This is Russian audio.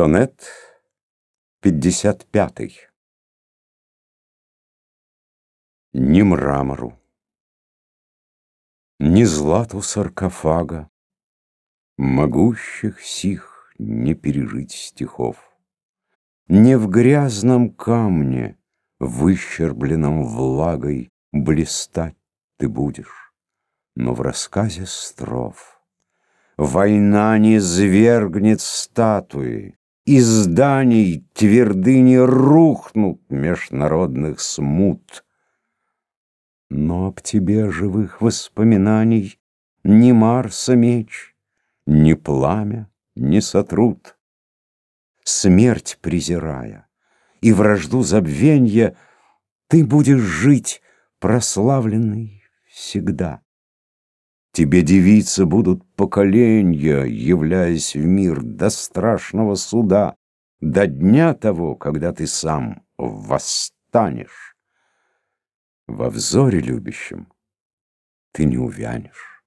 Сонет 55 Ни мрамору, ни злату саркофага Могущих сих не пережить стихов. Не в грязном камне, выщербленном влагой, Блистать ты будешь, но в рассказе строф. Война не свергнет статуи, И зданий твердыни рухнут международных смут. Но об тебе живых воспоминаний Ни Марса меч, ни пламя не сотрут. Смерть презирая и вражду забвенья, Ты будешь жить, прославленный, всегда. Тебе девицы будут поколенья, являясь в мир до страшного суда, до дня того, когда ты сам восстанешь. Во взоре любящем ты не увянешь.